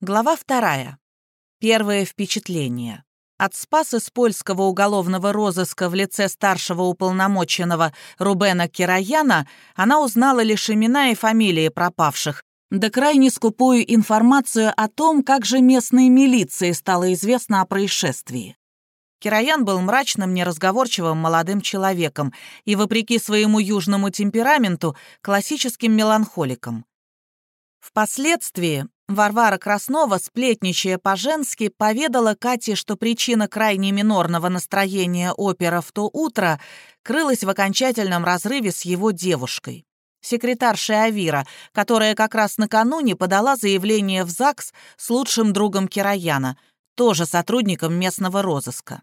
Глава вторая. Первое впечатление. От спас из польского уголовного розыска в лице старшего уполномоченного Рубена Кираяна она узнала лишь имена и фамилии пропавших, да крайне скупую информацию о том, как же местной милиции стало известно о происшествии. Кираян был мрачным, неразговорчивым молодым человеком и, вопреки своему южному темпераменту, классическим меланхоликом. Впоследствии Варвара Краснова, сплетничая по-женски, поведала Кате, что причина крайне минорного настроения опера в то утро крылась в окончательном разрыве с его девушкой. Секретаршей Авира, которая как раз накануне подала заявление в ЗАГС с лучшим другом Кираяна, тоже сотрудником местного розыска.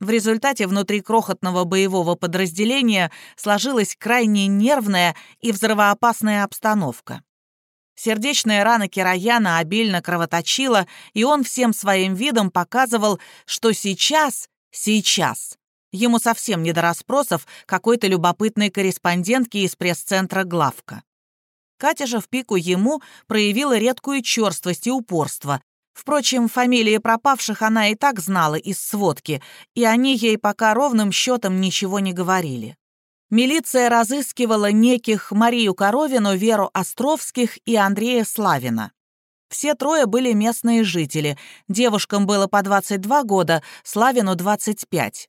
В результате внутри крохотного боевого подразделения сложилась крайне нервная и взрывоопасная обстановка. Сердечная рана Кираяна обильно кровоточила, и он всем своим видом показывал, что сейчас, сейчас, ему совсем не до расспросов какой-то любопытной корреспондентки из пресс-центра «Главка». Катя же в пику ему проявила редкую черствость и упорство. Впрочем, фамилии пропавших она и так знала из сводки, и они ей пока ровным счетом ничего не говорили. Милиция разыскивала неких Марию Коровину, Веру Островских и Андрея Славина. Все трое были местные жители. Девушкам было по 22 года, Славину — 25.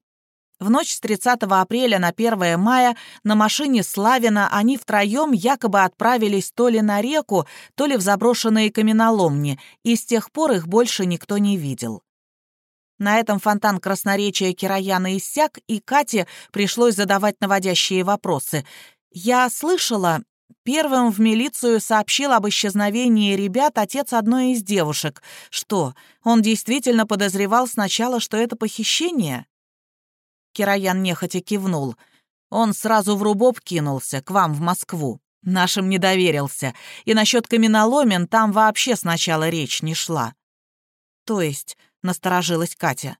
В ночь с 30 апреля на 1 мая на машине Славина они втроем якобы отправились то ли на реку, то ли в заброшенные каменоломни, и с тех пор их больше никто не видел. На этом фонтан красноречия Кираяна иссяк, и Кате пришлось задавать наводящие вопросы. «Я слышала...» Первым в милицию сообщил об исчезновении ребят отец одной из девушек. Что, он действительно подозревал сначала, что это похищение? Кираян нехотя кивнул. Он сразу в рубоб кинулся, к вам в Москву. Нашим не доверился. И насчет каменоломен там вообще сначала речь не шла. То есть — насторожилась Катя.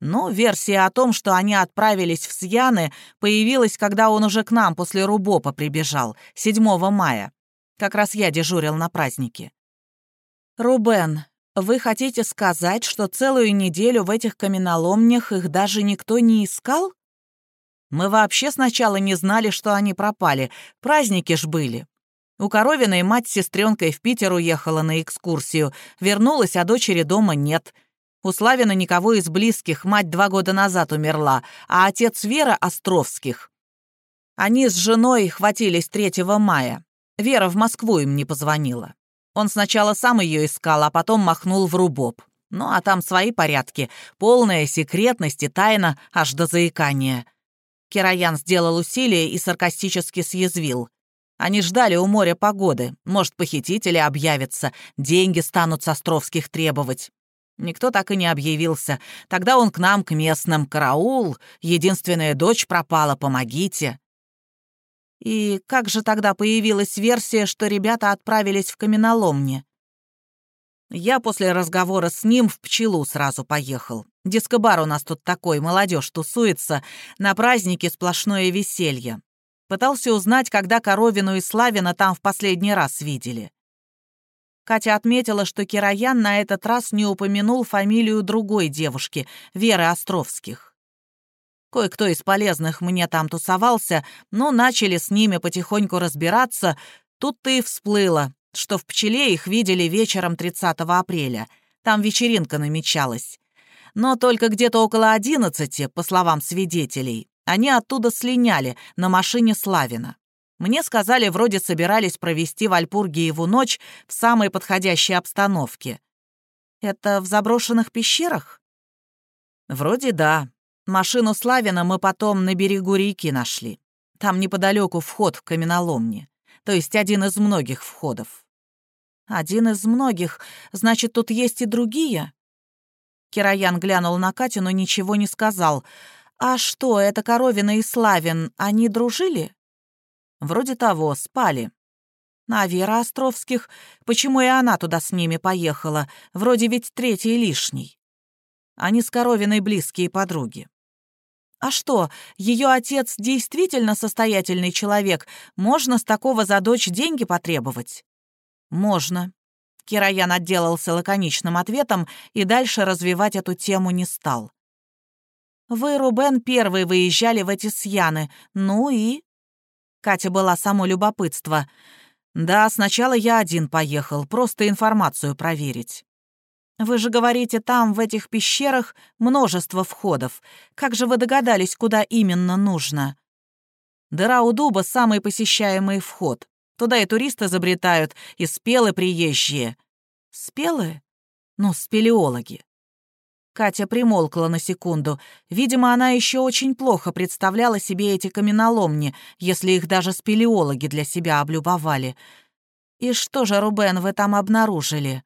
«Ну, версия о том, что они отправились в Сьяны, появилась, когда он уже к нам после Рубопа прибежал, 7 мая. Как раз я дежурил на празднике». «Рубен, вы хотите сказать, что целую неделю в этих каменоломнях их даже никто не искал?» «Мы вообще сначала не знали, что они пропали. Праздники ж были. У Коровиной мать с сестренкой в Питер уехала на экскурсию. Вернулась, а дочери дома нет. У Славина никого из близких, мать два года назад умерла, а отец Вера Островских. Они с женой хватились 3 мая. Вера в Москву им не позвонила. Он сначала сам ее искал, а потом махнул в рубоб. Ну, а там свои порядки. Полная секретность и тайна аж до заикания. Кираян сделал усилие и саркастически съязвил. Они ждали у моря погоды. Может, похитители объявятся, деньги станут с Островских требовать. Никто так и не объявился. Тогда он к нам, к местным. Караул, единственная дочь пропала, помогите. И как же тогда появилась версия, что ребята отправились в каменоломни? Я после разговора с ним в пчелу сразу поехал. Дискобар у нас тут такой, молодежь тусуется, на празднике сплошное веселье. Пытался узнать, когда Коровину и Славина там в последний раз видели. Катя отметила, что Кираян на этот раз не упомянул фамилию другой девушки, Веры Островских. Кое-кто из полезных мне там тусовался, но начали с ними потихоньку разбираться. Тут-то и всплыло, что в «Пчеле» их видели вечером 30 апреля. Там вечеринка намечалась. Но только где-то около одиннадцати, по словам свидетелей, они оттуда слиняли на машине Славина. Мне сказали, вроде собирались провести в Альпургиеву ночь в самой подходящей обстановке. Это в заброшенных пещерах? Вроде да. Машину Славина мы потом на берегу реки нашли. Там неподалеку вход в каменоломни. То есть один из многих входов. Один из многих. Значит, тут есть и другие? Кираян глянул на Катю, но ничего не сказал. «А что, это Коровина и Славин, они дружили?» Вроде того, спали. А Вера Островских, почему и она туда с ними поехала? Вроде ведь третий лишний. Они с Коровиной близкие подруги. А что, ее отец действительно состоятельный человек? Можно с такого за дочь деньги потребовать? Можно. Кираян отделался лаконичным ответом и дальше развивать эту тему не стал. «Вы, Рубен, первый выезжали в эти Сьяны. Ну и...» Катя была само любопытство. «Да, сначала я один поехал, просто информацию проверить». «Вы же говорите, там, в этих пещерах, множество входов. Как же вы догадались, куда именно нужно?» «Дыра у дуба — самый посещаемый вход. Туда и туристы забретают, и спелы приезжие». «Спелы? Ну, спелеологи». Катя примолкла на секунду. Видимо, она еще очень плохо представляла себе эти каменоломни, если их даже спелеологи для себя облюбовали. «И что же, Рубен, вы там обнаружили?»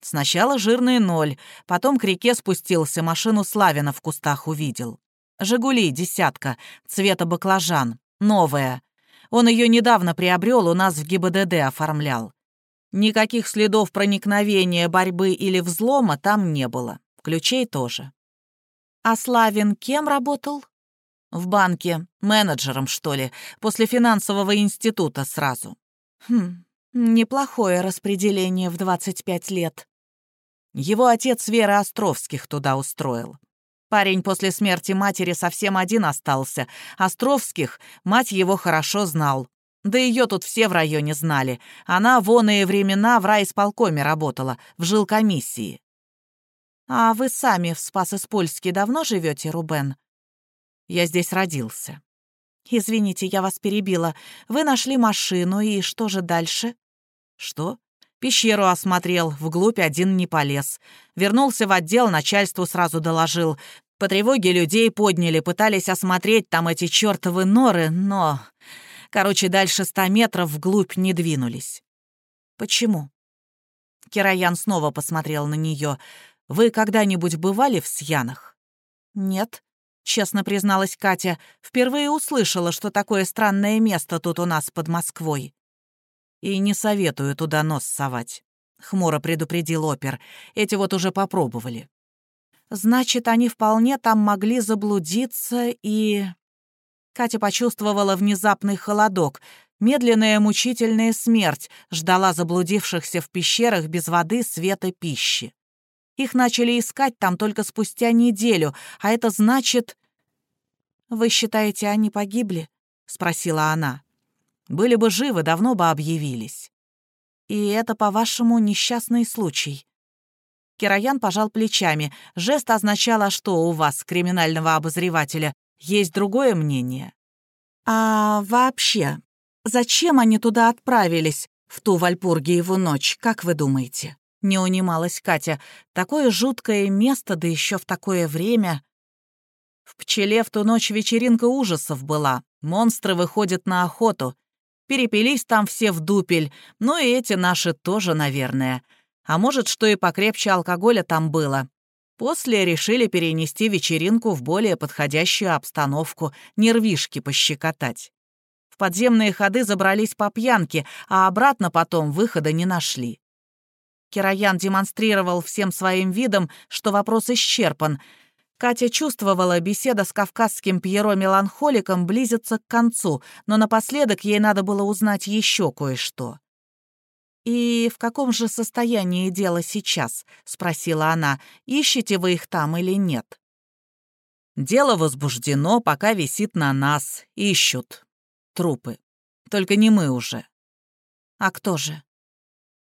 Сначала жирный ноль, потом к реке спустился, машину Славина в кустах увидел. «Жигули» десятка, цвета баклажан, новая. Он ее недавно приобрел, у нас в ГИБДД оформлял. Никаких следов проникновения, борьбы или взлома там не было. Ключей тоже. А Славин кем работал? В банке. Менеджером, что ли. После финансового института сразу. Хм, неплохое распределение в 25 лет. Его отец Вера Островских туда устроил. Парень после смерти матери совсем один остался. Островских мать его хорошо знал. Да ее тут все в районе знали. Она в оные времена в райисполкоме работала, в жилкомиссии. «А вы сами в Спас-Испольске давно живете, Рубен?» «Я здесь родился». «Извините, я вас перебила. Вы нашли машину, и что же дальше?» «Что?» Пещеру осмотрел, вглубь один не полез. Вернулся в отдел, начальству сразу доложил. По тревоге людей подняли, пытались осмотреть там эти чертовы норы, но... Короче, дальше ста метров вглубь не двинулись. Почему? Кираян снова посмотрел на нее. «Вы когда-нибудь бывали в Сьянах?» «Нет», — честно призналась Катя. «Впервые услышала, что такое странное место тут у нас под Москвой». И не советую туда нос совать. Хмуро предупредил опер. Эти вот уже попробовали. Значит, они вполне там могли заблудиться и... Катя почувствовала внезапный холодок. Медленная мучительная смерть ждала заблудившихся в пещерах без воды, света, пищи. Их начали искать там только спустя неделю, а это значит... «Вы считаете, они погибли?» — спросила она. Были бы живы, давно бы объявились. И это, по-вашему, несчастный случай. Кираян пожал плечами. Жест означал, что у вас, криминального обозревателя, есть другое мнение. А вообще, зачем они туда отправились, в ту Вальпургиеву ночь, как вы думаете? Не унималась Катя. Такое жуткое место, да еще в такое время. В пчеле в ту ночь вечеринка ужасов была. Монстры выходят на охоту. Перепились там все в дупель, ну и эти наши тоже, наверное. А может, что и покрепче алкоголя там было. После решили перенести вечеринку в более подходящую обстановку, нервишки пощекотать. В подземные ходы забрались по пьянке, а обратно потом выхода не нашли. Кираян демонстрировал всем своим видом, что вопрос исчерпан — Катя чувствовала, беседа с кавказским Пьеро-меланхоликом близится к концу, но напоследок ей надо было узнать еще кое-что. «И в каком же состоянии дело сейчас?» — спросила она. «Ищете вы их там или нет?» «Дело возбуждено, пока висит на нас. Ищут. Трупы. Только не мы уже». «А кто же?»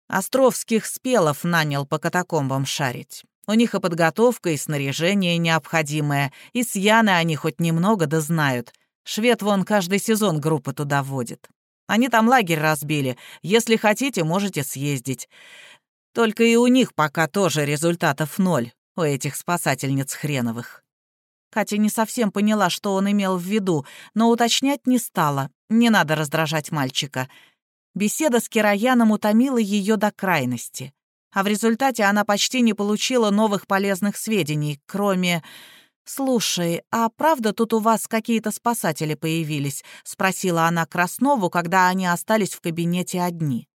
Островских спелов нанял по катакомбам шарить. У них и подготовка, и снаряжение необходимое, и с Яны они хоть немного да знают. Швед вон каждый сезон группы туда водит. Они там лагерь разбили. Если хотите, можете съездить. Только и у них пока тоже результатов ноль, у этих спасательниц хреновых». Катя не совсем поняла, что он имел в виду, но уточнять не стала. Не надо раздражать мальчика. Беседа с Кираяном утомила ее до крайности а в результате она почти не получила новых полезных сведений, кроме... «Слушай, а правда тут у вас какие-то спасатели появились?» — спросила она Краснову, когда они остались в кабинете одни.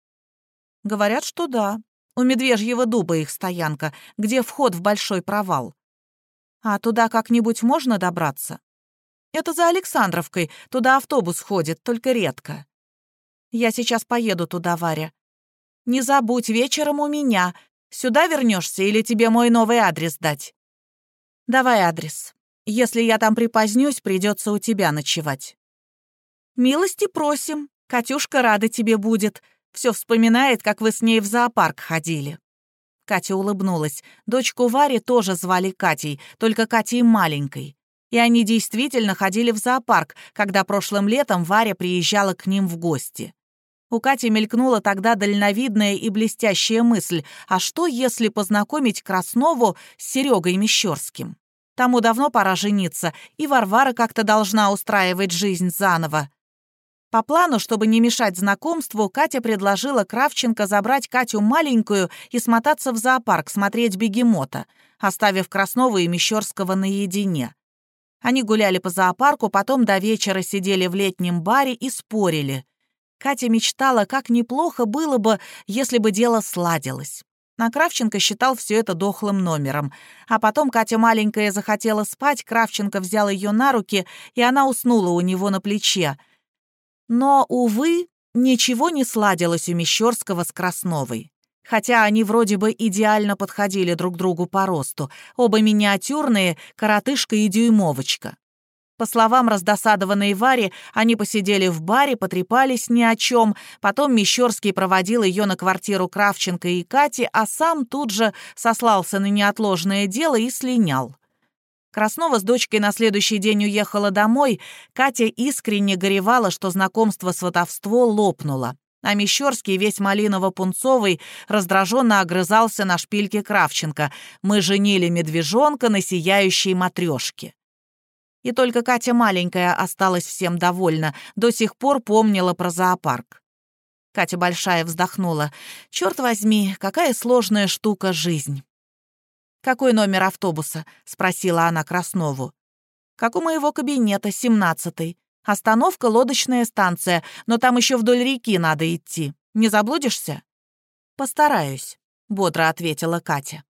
«Говорят, что да. У Медвежьего дуба их стоянка, где вход в большой провал. А туда как-нибудь можно добраться?» «Это за Александровкой, туда автобус ходит, только редко». «Я сейчас поеду туда, Варя. Не забудь, вечером у меня. Сюда вернешься или тебе мой новый адрес дать?» «Давай адрес. Если я там припозднюсь, придется у тебя ночевать». «Милости просим. Катюшка рада тебе будет. Все вспоминает, как вы с ней в зоопарк ходили». Катя улыбнулась. Дочку Вари тоже звали Катей, только Катей маленькой. И они действительно ходили в зоопарк, когда прошлым летом Варя приезжала к ним в гости. У Кати мелькнула тогда дальновидная и блестящая мысль, а что, если познакомить Краснову с Серегой Мещерским? Тому давно пора жениться, и Варвара как-то должна устраивать жизнь заново. По плану, чтобы не мешать знакомству, Катя предложила Кравченко забрать Катю маленькую и смотаться в зоопарк смотреть бегемота, оставив Краснову и Мещерского наедине. Они гуляли по зоопарку, потом до вечера сидели в летнем баре и спорили. Катя мечтала, как неплохо было бы, если бы дело сладилось. А Кравченко считал все это дохлым номером. А потом Катя маленькая захотела спать, Кравченко взял ее на руки, и она уснула у него на плече — но, увы, ничего не сладилось у Мещерского с Красновой. Хотя они вроде бы идеально подходили друг другу по росту, оба миниатюрные, коротышка и дюймовочка. По словам раздосадованной Вари, они посидели в баре, потрепались ни о чем, потом Мещерский проводил ее на квартиру Кравченко и Кати, а сам тут же сослался на неотложное дело и слинял. Краснова с дочкой на следующий день уехала домой. Катя искренне горевала, что знакомство сватовство лопнуло. А Мещерский, весь малиново-пунцовый, раздраженно огрызался на шпильке Кравченко. «Мы женили медвежонка на сияющей матрешке». И только Катя маленькая осталась всем довольна, до сих пор помнила про зоопарк. Катя Большая вздохнула. «Черт возьми, какая сложная штука жизнь». «Какой номер автобуса?» — спросила она Краснову. «Как у моего кабинета, семнадцатый. Остановка — лодочная станция, но там еще вдоль реки надо идти. Не заблудишься?» «Постараюсь», — бодро ответила Катя.